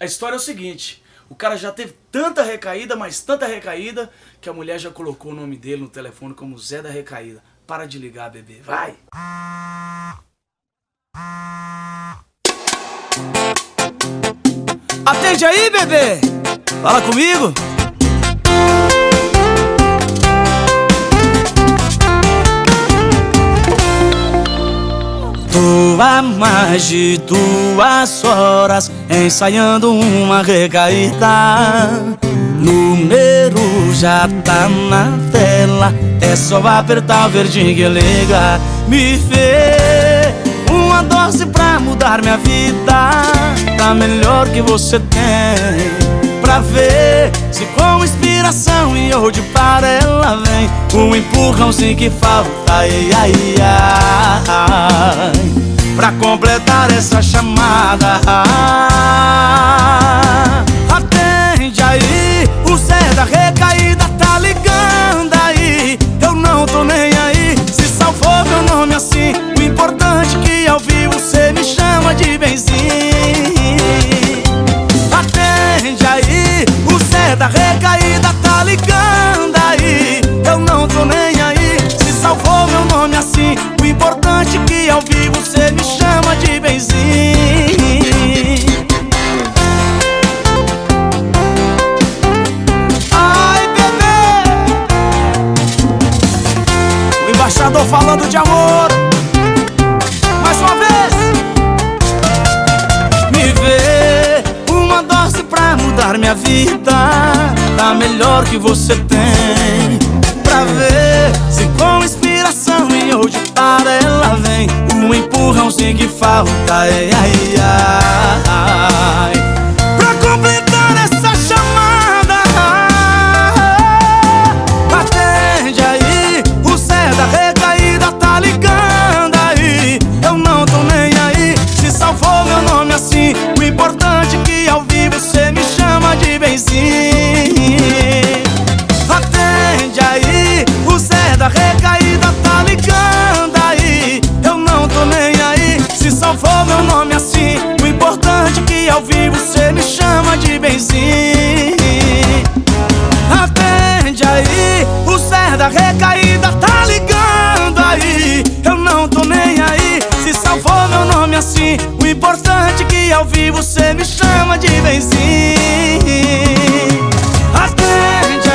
A história é o seguinte: o cara já teve tanta recaída, mas tanta recaída, que a mulher já colocou o nome dele no telefone como Zé da Recaída. Para de ligar, bebê. Vai! Atende aí, bebê! Fala comigo! Tô há mais de duas horas ensaiando uma recaída. Número já tá na tela, é só apertar o verdinho que liga. Me vê uma dose pra mudar minha vida. Tá melhor que você tem pra ver se com inspiração e hoje para ela vem um empurrãozinho que falta. Ai, ai, ai pra completar essa chamada. Atende importante que ao vivo você me chama de benzinho. Ai, bebê! O embaixador falando de amor. Mais uma vez. Me vê uma dose pra mudar minha vida. Tá melhor que você tem. Pra ver se com inspiração e hoje para ela vem um empurrãozinho que falta. Ai, ai, ai. Salvou meu nome assim. O importante é que ao vivo cê me chama de benzinho. Atende aí, o Zé da recaída tá ligando aí. Eu não tô nem aí, se salvou meu nome assim. O importante é que ao vivo cê me chama de benzinho. Atende